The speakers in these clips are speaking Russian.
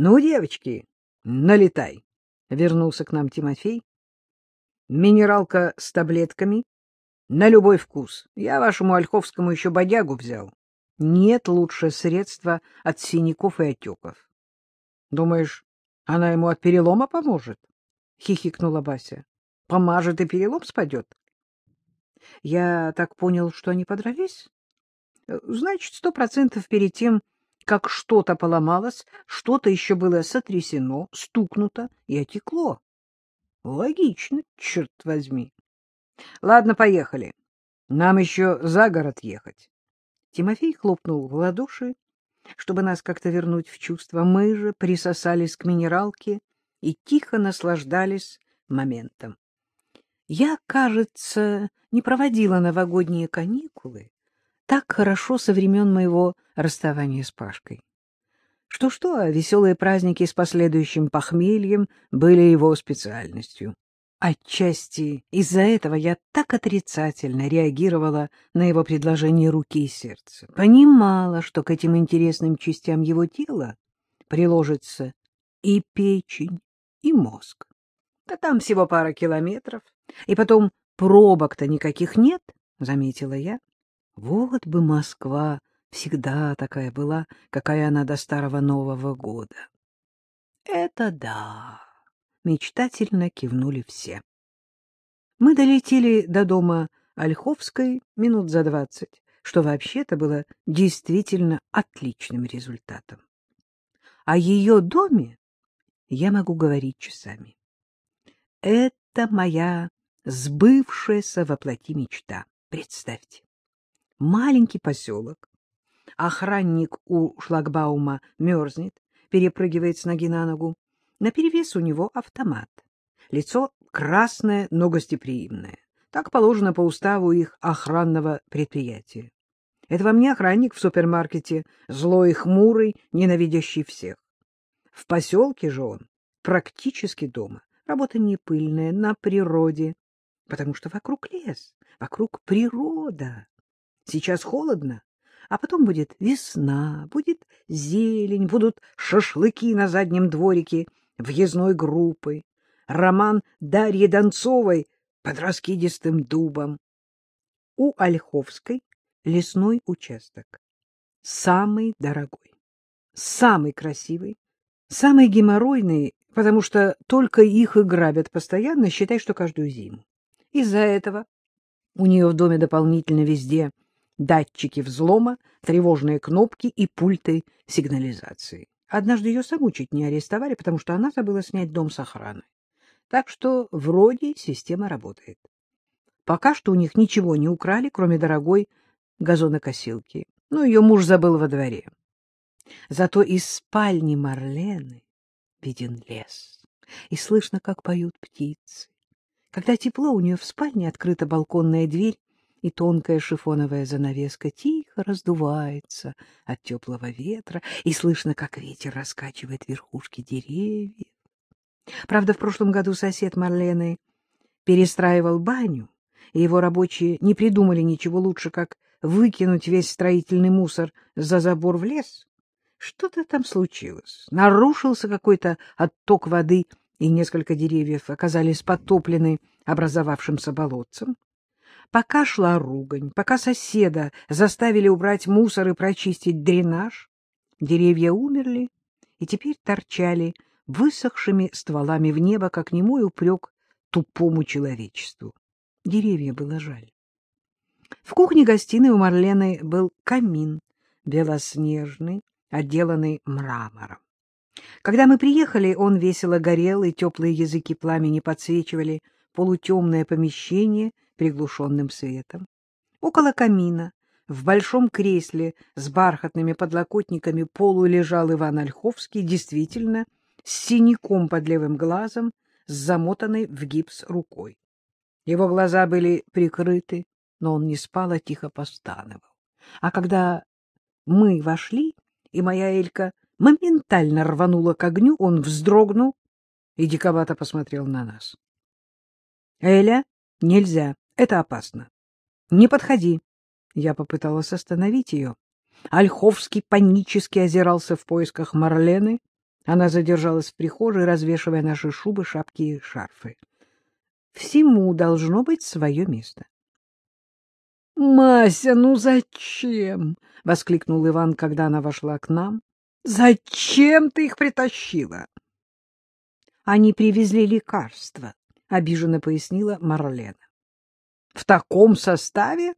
Ну, девочки, налетай, — вернулся к нам Тимофей. Минералка с таблетками на любой вкус. Я вашему Ольховскому еще бодягу взял. Нет лучше средства от синяков и отеков. Думаешь, она ему от перелома поможет? — хихикнула Бася. — Помажет и перелом спадет. Я так понял, что они подрались? Значит, сто процентов перед тем, как что-то поломалось, что-то еще было сотрясено, стукнуто и отекло. Логично, черт возьми. Ладно, поехали. Нам еще за город ехать. Тимофей хлопнул в ладоши, чтобы нас как-то вернуть в чувство. Мы же присосались к минералке и тихо наслаждались моментом. Я, кажется, не проводила новогодние каникулы так хорошо со времен моего расставания с Пашкой. Что-что, а веселые праздники с последующим похмельем были его специальностью. Отчасти из-за этого я так отрицательно реагировала на его предложение руки и сердца. Понимала, что к этим интересным частям его тела приложится и печень, и мозг. Да там всего пара километров, и потом пробок-то никаких нет, — заметила я. Вот бы Москва всегда такая была, какая она до Старого Нового года. — Это да! Мечтательно кивнули все. Мы долетели до дома Ольховской минут за двадцать, что вообще-то было действительно отличным результатом. О ее доме я могу говорить часами. Это моя сбывшаяся воплоти мечта. Представьте, маленький поселок, охранник у шлагбаума мерзнет, перепрыгивает с ноги на ногу, Наперевес у него автомат. Лицо красное, но гостеприимное. Так положено по уставу их охранного предприятия. Это вам не охранник в супермаркете, злой и хмурый, ненавидящий всех. В поселке же он практически дома. Работа не пыльная, на природе, потому что вокруг лес, вокруг природа. Сейчас холодно, а потом будет весна, будет зелень, будут шашлыки на заднем дворике — въездной группы, роман Дарьи Донцовой под раскидистым дубом. У Ольховской лесной участок. Самый дорогой, самый красивый, самый геморройный, потому что только их и грабят постоянно, считай, что каждую зиму. Из-за этого у нее в доме дополнительно везде датчики взлома, тревожные кнопки и пульты сигнализации. Однажды ее саму чуть не арестовали, потому что она забыла снять дом с охраной. Так что вроде система работает. Пока что у них ничего не украли, кроме дорогой газонокосилки. Но ее муж забыл во дворе. Зато из спальни Марлены виден лес, и слышно, как поют птицы. Когда тепло, у нее в спальне открыта балконная дверь, и тонкая шифоновая занавеска тихо раздувается от теплого ветра, и слышно, как ветер раскачивает верхушки деревьев. Правда, в прошлом году сосед Марлены перестраивал баню, и его рабочие не придумали ничего лучше, как выкинуть весь строительный мусор за забор в лес. Что-то там случилось. Нарушился какой-то отток воды, и несколько деревьев оказались потоплены образовавшимся болотцем. Пока шла ругань, пока соседа заставили убрать мусор и прочистить дренаж, деревья умерли и теперь торчали высохшими стволами в небо, как немой упрек тупому человечеству. Деревья было жаль. В кухне-гостиной у Марлены был камин, белоснежный, отделанный мрамором. Когда мы приехали, он весело горел, и теплые языки пламени подсвечивали полутемное помещение — приглушенным светом. Около камина, в большом кресле с бархатными подлокотниками полу лежал Иван Ольховский, действительно, с синяком под левым глазом, с замотанной в гипс рукой. Его глаза были прикрыты, но он не спал, а тихо постановал. А когда мы вошли, и моя Элька моментально рванула к огню, он вздрогнул и диковато посмотрел на нас. — Эля, нельзя, это опасно. Не подходи. Я попыталась остановить ее. Ольховский панически озирался в поисках Марлены, Она задержалась в прихожей, развешивая наши шубы, шапки и шарфы. Всему должно быть свое место. — Мася, ну зачем? — воскликнул Иван, когда она вошла к нам. — Зачем ты их притащила? — Они привезли лекарства, — обиженно пояснила Марлена. — В таком составе?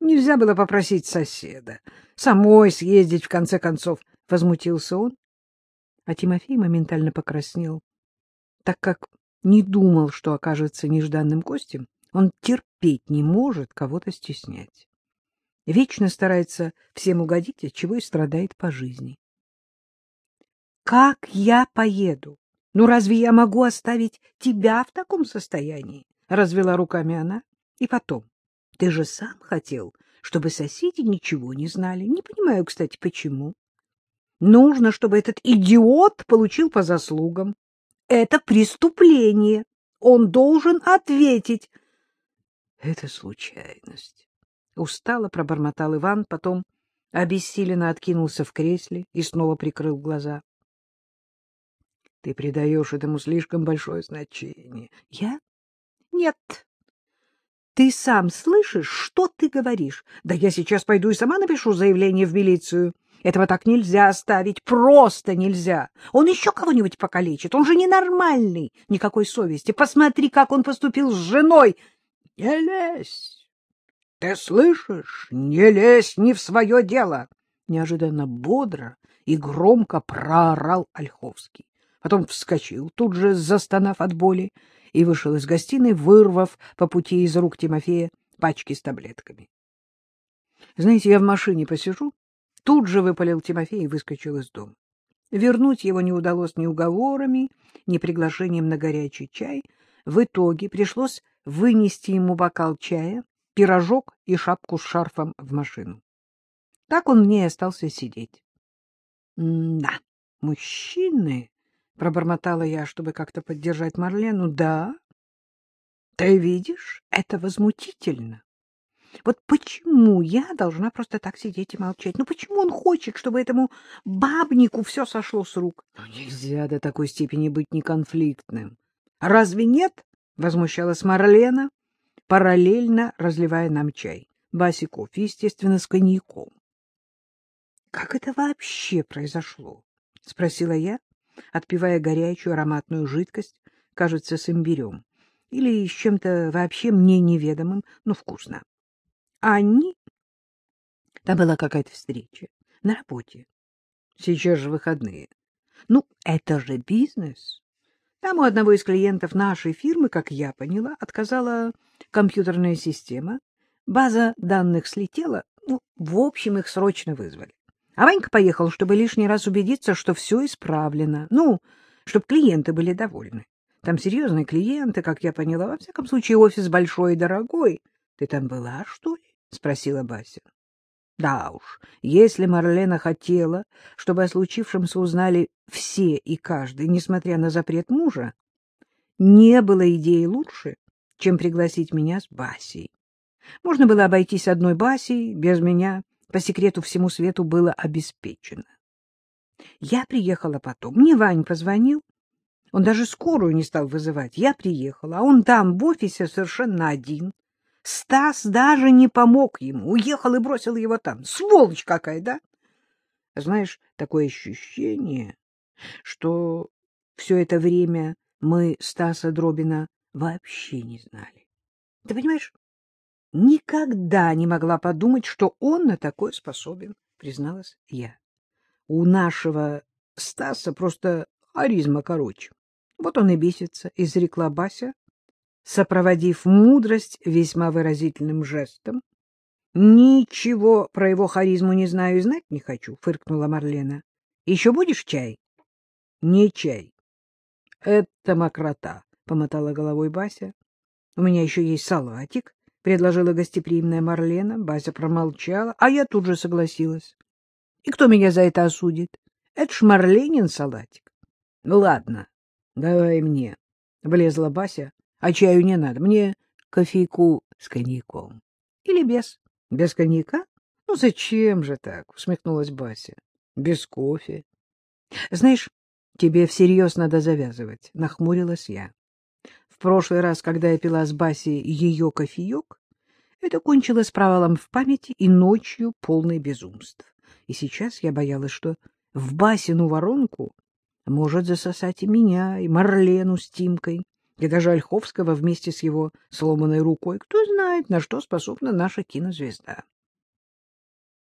Нельзя было попросить соседа. Самой съездить, в конце концов, — возмутился он. А Тимофей моментально покраснел, так как не думал, что окажется нежданным гостем. Он терпеть не может кого-то стеснять. Вечно старается всем угодить, от чего и страдает по жизни. — Как я поеду? Ну, разве я могу оставить тебя в таком состоянии? — развела руками она. — И потом, ты же сам хотел, чтобы соседи ничего не знали. Не понимаю, кстати, почему. Нужно, чтобы этот идиот получил по заслугам. Это преступление. Он должен ответить. Это случайность. Устало пробормотал Иван, потом обессиленно откинулся в кресле и снова прикрыл глаза. Ты придаешь этому слишком большое значение. Я? Нет. Ты сам слышишь, что ты говоришь? Да я сейчас пойду и сама напишу заявление в милицию. Этого так нельзя оставить, просто нельзя. Он еще кого-нибудь покалечит, он же ненормальный, никакой совести. Посмотри, как он поступил с женой. Не лезь! Ты слышишь? Не лезь не в свое дело! Неожиданно бодро и громко проорал Ольховский. Потом вскочил, тут же застонав от боли, и вышел из гостиной, вырвав по пути из рук Тимофея пачки с таблетками. Знаете, я в машине посижу, Тут же выпалил Тимофей и выскочил из дома. Вернуть его не удалось ни уговорами, ни приглашением на горячий чай. В итоге пришлось вынести ему бокал чая, пирожок и шапку с шарфом в машину. Так он в ней остался сидеть. — Да, мужчины, — пробормотала я, чтобы как-то поддержать Марлену, — да. Ты видишь, это возмутительно. Вот почему я должна просто так сидеть и молчать? Ну почему он хочет, чтобы этому бабнику все сошло с рук? Ну, нельзя до такой степени быть неконфликтным. Разве нет? — возмущалась Марлена, параллельно разливая нам чай. Баси кофе, естественно, с коньяком. — Как это вообще произошло? — спросила я, отпивая горячую ароматную жидкость, кажется, с имбирем, или с чем-то вообще мне неведомым, но вкусно они... Там была какая-то встреча на работе. Сейчас же выходные. Ну, это же бизнес. Там у одного из клиентов нашей фирмы, как я поняла, отказала компьютерная система. База данных слетела. Ну, в общем, их срочно вызвали. А Ванька поехал, чтобы лишний раз убедиться, что все исправлено. Ну, чтобы клиенты были довольны. Там серьезные клиенты, как я поняла. Во всяком случае, офис большой и дорогой. Ты там была, что ли? — спросила Бася. Да уж, если Марлена хотела, чтобы о случившемся узнали все и каждый, несмотря на запрет мужа, не было идеи лучше, чем пригласить меня с Басей. Можно было обойтись одной Басей, без меня, по секрету всему свету было обеспечено. Я приехала потом, мне Вань позвонил, он даже скорую не стал вызывать. Я приехала, а он там в офисе совершенно один, Стас даже не помог ему, уехал и бросил его там. Сволочь какая, да? Знаешь, такое ощущение, что все это время мы Стаса Дробина вообще не знали. Ты понимаешь, никогда не могла подумать, что он на такое способен, призналась я. У нашего Стаса просто харизма короче. Вот он и бесится, изрекла Бася, сопроводив мудрость весьма выразительным жестом. — Ничего про его харизму не знаю и знать не хочу, — фыркнула Марлена. — Еще будешь чай? — Не чай. — Это мокрота, — помотала головой Бася. — У меня еще есть салатик, — предложила гостеприимная Марлена. Бася промолчала, а я тут же согласилась. — И кто меня за это осудит? Это ж Марленин салатик. — Ну ладно, давай мне, — влезла Бася. А чаю не надо. Мне кофейку с коньяком. Или без. Без коньяка? Ну, зачем же так? Усмехнулась Бася. Без кофе. — Знаешь, тебе всерьез надо завязывать, — нахмурилась я. В прошлый раз, когда я пила с Баси ее кофеек, это кончилось провалом в памяти и ночью полной безумств. И сейчас я боялась, что в Басину воронку может засосать и меня, и Марлену с Тимкой, и даже Ольховского вместе с его сломанной рукой. Кто знает, на что способна наша кинозвезда.